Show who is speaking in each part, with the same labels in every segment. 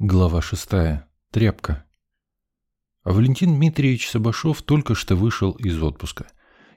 Speaker 1: Глава шестая. Тряпка. Валентин Дмитриевич Сабашов только что вышел из отпуска.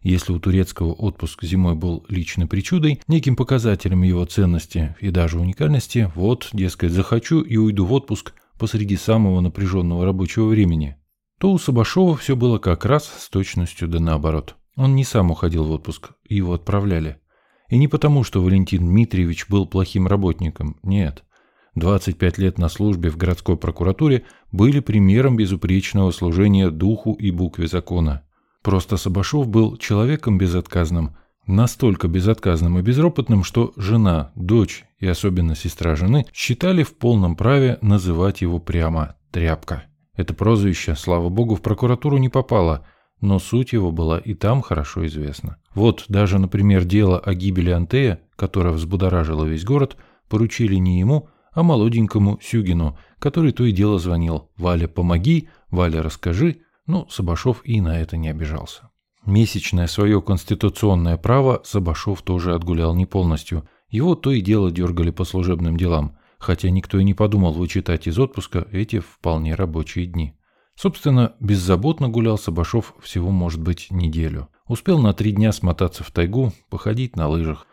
Speaker 1: Если у турецкого отпуск зимой был личной причудой, неким показателем его ценности и даже уникальности, вот, дескать, захочу и уйду в отпуск посреди самого напряженного рабочего времени, то у Сабашова все было как раз с точностью да наоборот. Он не сам уходил в отпуск, его отправляли. И не потому, что Валентин Дмитриевич был плохим работником, нет – 25 лет на службе в городской прокуратуре были примером безупречного служения духу и букве закона. Просто Сабашов был человеком безотказным, настолько безотказным и безропотным, что жена, дочь и особенно сестра жены считали в полном праве называть его прямо «тряпка». Это прозвище, слава богу, в прокуратуру не попало, но суть его была и там хорошо известна. Вот даже, например, дело о гибели Антея, которое взбудоражило весь город, поручили не ему, а молоденькому Сюгину, который то и дело звонил «Валя, помоги», «Валя, расскажи», но Сабашов и на это не обижался. Месячное свое конституционное право Сабашов тоже отгулял не полностью. Его то и дело дергали по служебным делам, хотя никто и не подумал вычитать из отпуска эти вполне рабочие дни. Собственно, беззаботно гулял Сабашов всего, может быть, неделю. Успел на три дня смотаться в тайгу, походить на лыжах.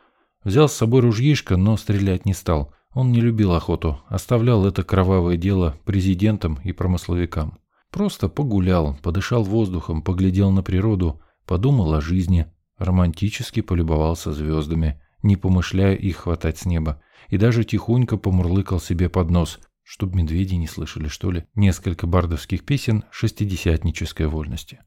Speaker 1: Взял с собой ружьишко, но стрелять не стал. Он не любил охоту, оставлял это кровавое дело президентам и промысловикам. Просто погулял, подышал воздухом, поглядел на природу, подумал о жизни, романтически полюбовался звездами, не помышляя их хватать с неба, и даже тихонько помурлыкал себе под нос, чтоб медведи не слышали, что ли, несколько бардовских песен шестидесятнической вольности.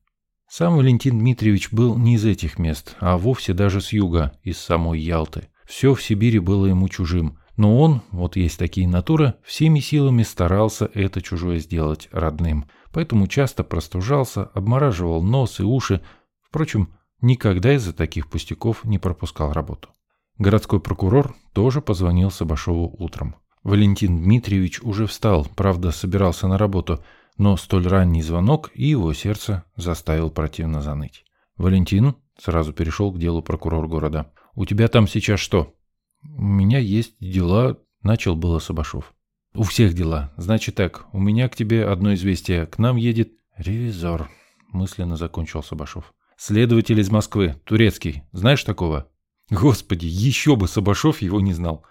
Speaker 1: Сам Валентин Дмитриевич был не из этих мест, а вовсе даже с юга, из самой Ялты. Все в Сибири было ему чужим, но он, вот есть такие натуры, всеми силами старался это чужое сделать родным. Поэтому часто простужался, обмораживал нос и уши. Впрочем, никогда из-за таких пустяков не пропускал работу. Городской прокурор тоже позвонил Сабашову утром. Валентин Дмитриевич уже встал, правда, собирался на работу, но столь ранний звонок и его сердце заставил противно заныть. «Валентин», — сразу перешел к делу прокурор города, — «у тебя там сейчас что?» «У меня есть дела», — начал было Сабашов. «У всех дела. Значит так, у меня к тебе одно известие. К нам едет ревизор», — мысленно закончил Сабашов. «Следователь из Москвы, турецкий. Знаешь такого?» Господи, еще бы Сабашов его не знал.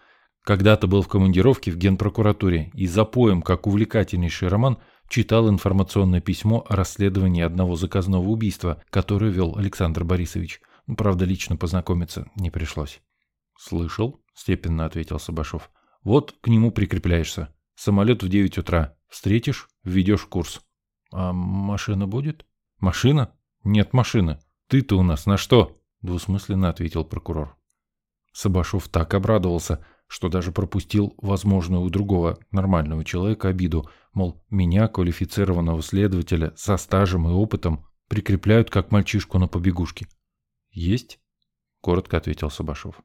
Speaker 1: Когда-то был в командировке в генпрокуратуре и за поем, как увлекательнейший роман, читал информационное письмо о расследовании одного заказного убийства, которое вел Александр Борисович. Правда, лично познакомиться не пришлось. «Слышал», — степенно ответил Сабашов. «Вот к нему прикрепляешься. Самолет в девять утра. Встретишь, введешь курс». «А машина будет?» «Машина? Нет машины. Ты-то у нас на что?» — двусмысленно ответил прокурор. Сабашов так обрадовался, что даже пропустил возможную у другого нормального человека обиду, мол, меня, квалифицированного следователя, со стажем и опытом, прикрепляют как мальчишку на побегушке. «Есть?» — коротко ответил Сабашов.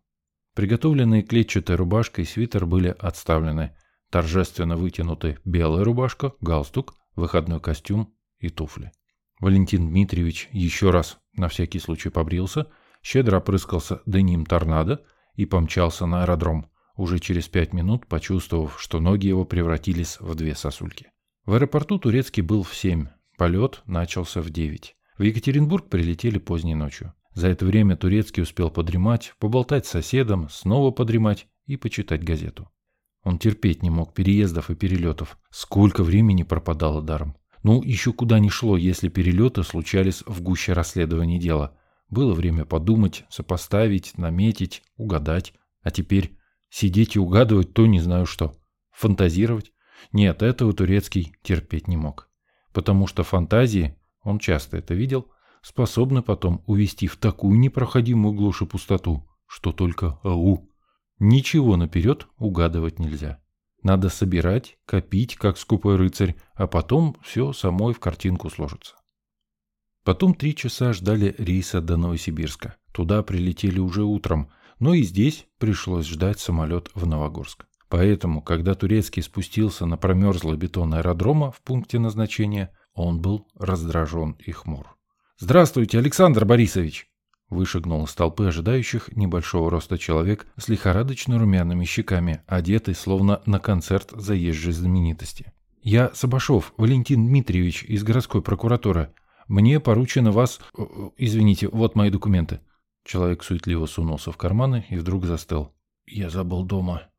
Speaker 1: Приготовленные клетчатая рубашка и свитер были отставлены. Торжественно вытянуты белая рубашка, галстук, выходной костюм и туфли. Валентин Дмитриевич еще раз на всякий случай побрился, щедро опрыскался деним торнадо и помчался на аэродром, уже через пять минут почувствовав, что ноги его превратились в две сосульки. В аэропорту турецкий был в семь, полет начался в девять. В Екатеринбург прилетели поздней ночью. За это время Турецкий успел подремать, поболтать с соседом, снова подремать и почитать газету. Он терпеть не мог переездов и перелетов. Сколько времени пропадало даром. Ну, еще куда ни шло, если перелеты случались в гуще расследования дела. Было время подумать, сопоставить, наметить, угадать. А теперь сидеть и угадывать то не знаю что. Фантазировать? Нет, этого Турецкий терпеть не мог. Потому что фантазии, он часто это видел, способны потом увести в такую непроходимую глушь и пустоту, что только ау. Ничего наперед угадывать нельзя. Надо собирать, копить, как скупой рыцарь, а потом все самой в картинку сложится. Потом три часа ждали рейса до Новосибирска. Туда прилетели уже утром, но и здесь пришлось ждать самолет в Новогорск. Поэтому, когда Турецкий спустился на промерзлый бетон аэродрома в пункте назначения, он был раздражен и хмур. «Здравствуйте, Александр Борисович!» Вышагнул из толпы ожидающих небольшого роста человек с лихорадочно румяными щеками, одетый словно на концерт заезжей знаменитости. «Я Сабашов, Валентин Дмитриевич из городской прокуратуры. Мне поручено вас... Э, извините, вот мои документы». Человек суетливо сунулся в карманы и вдруг застыл. «Я забыл дома».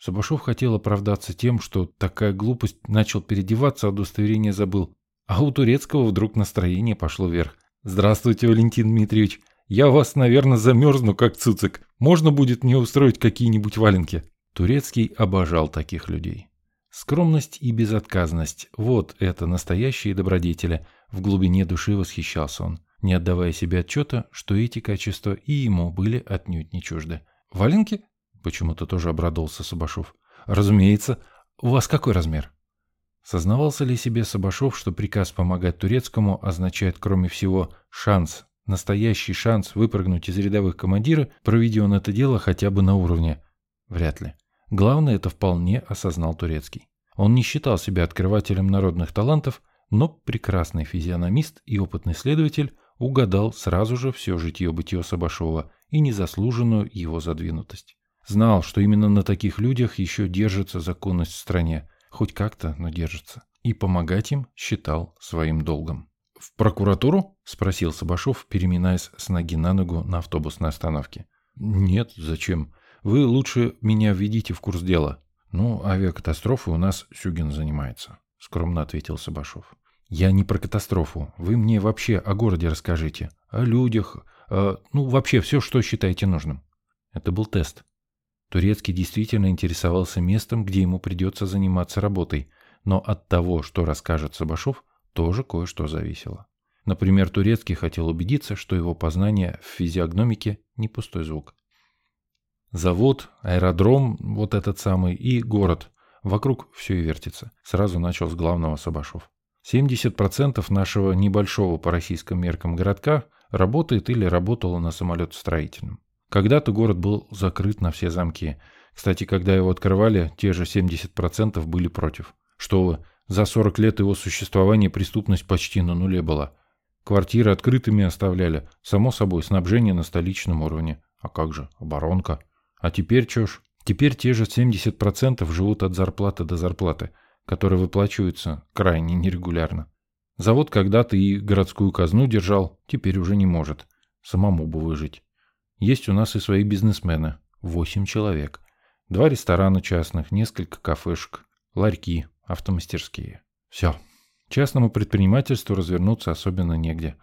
Speaker 1: Сабашов хотел оправдаться тем, что такая глупость начал переодеваться, а удостоверение забыл. А у Турецкого вдруг настроение пошло вверх. «Здравствуйте, Валентин Дмитриевич. Я вас, наверное, замерзну, как цуцик. Можно будет мне устроить какие-нибудь валенки?» Турецкий обожал таких людей. Скромность и безотказность – вот это настоящие добродетели. В глубине души восхищался он, не отдавая себе отчета, что эти качества и ему были отнюдь не чужды. «Валенки?» – почему-то тоже обрадовался Сабашов. «Разумеется. У вас какой размер?» Сознавался ли себе Сабашов, что приказ помогать турецкому означает, кроме всего, шанс, настоящий шанс выпрыгнуть из рядовых командира, проведя он это дело хотя бы на уровне? Вряд ли. Главное, это вполне осознал Турецкий. Он не считал себя открывателем народных талантов, но прекрасный физиономист и опытный следователь угадал сразу же все житье-бытие Сабашова и незаслуженную его задвинутость. Знал, что именно на таких людях еще держится законность в стране, хоть как-то, но держится. И помогать им считал своим долгом. «В прокуратуру?» – спросил Сабашов, переминаясь с ноги на ногу на автобусной остановке. «Нет, зачем? Вы лучше меня введите в курс дела. Ну, авиакатастрофы у нас Сюгин занимается, скромно ответил Сабашов. Я не про катастрофу. Вы мне вообще о городе расскажите. О людях. О, ну, вообще все, что считаете нужным. Это был тест. Турецкий действительно интересовался местом, где ему придется заниматься работой. Но от того, что расскажет Сабашов, тоже кое-что зависело. Например, Турецкий хотел убедиться, что его познание в физиогномике не пустой звук. Завод, аэродром, вот этот самый, и город. Вокруг все и вертится. Сразу начал с главного Сабашов. 70% нашего небольшого по российским меркам городка работает или работало на самолетостроительном. Когда-то город был закрыт на все замки. Кстати, когда его открывали, те же 70% были против. Что вы, за 40 лет его существования преступность почти на нуле была. Квартиры открытыми оставляли, само собой, снабжение на столичном уровне. А как же, оборонка? А теперь чё ж? Теперь те же 70% живут от зарплаты до зарплаты, которая выплачивается крайне нерегулярно. Завод когда-то и городскую казну держал, теперь уже не может. Самому бы выжить. Есть у нас и свои бизнесмены. Восемь человек. Два ресторана частных, несколько кафешек, ларьки, автомастерские. Все. Частному предпринимательству развернуться особенно негде.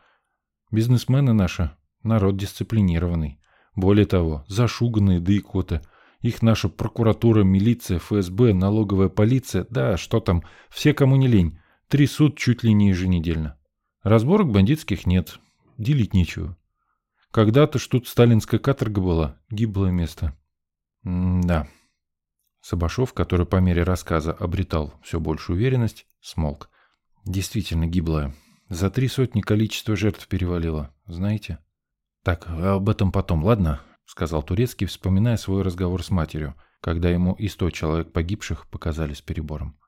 Speaker 1: Бизнесмены наши – народ дисциплинированный. Более того, зашуганные да икоты. Их наша прокуратура, милиция, ФСБ, налоговая полиция, да что там, все кому не лень, трясут чуть ли не еженедельно. Разборок бандитских нет, делить нечего. Когда-то ж тут сталинская каторга была, гиблое место. М да. Сабашов, который по мере рассказа обретал все большую уверенность, смолк. Действительно гиблое. За три сотни количество жертв перевалило, знаете? «Так, об этом потом, ладно?» — сказал Турецкий, вспоминая свой разговор с матерью, когда ему и сто человек погибших показались перебором.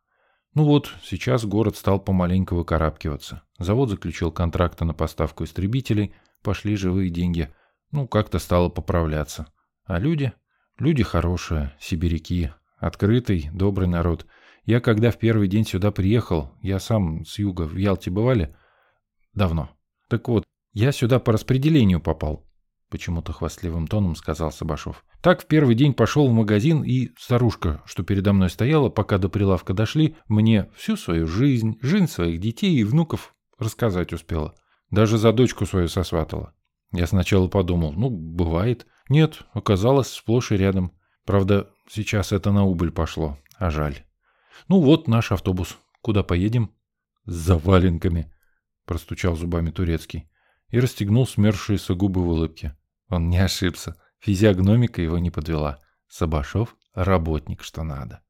Speaker 1: Ну вот, сейчас город стал помаленьку выкарабкиваться. Завод заключил контракты на поставку истребителей, пошли живые деньги. Ну, как-то стало поправляться. А люди? Люди хорошие, сибиряки, открытый, добрый народ. Я когда в первый день сюда приехал, я сам с юга в Ялте бывали? Давно. Так вот, «Я сюда по распределению попал», — почему-то хвастливым тоном сказал Сабашов. «Так в первый день пошел в магазин, и старушка, что передо мной стояла, пока до прилавка дошли, мне всю свою жизнь, жизнь своих детей и внуков рассказать успела. Даже за дочку свою сосватала. Я сначала подумал, ну, бывает. Нет, оказалось сплошь и рядом. Правда, сейчас это на убыль пошло, а жаль. Ну вот наш автобус. Куда поедем? С заваленками, простучал зубами турецкий и расстегнул смерзшиеся губы в улыбке. Он не ошибся. Физиогномика его не подвела. Сабашов – работник, что надо.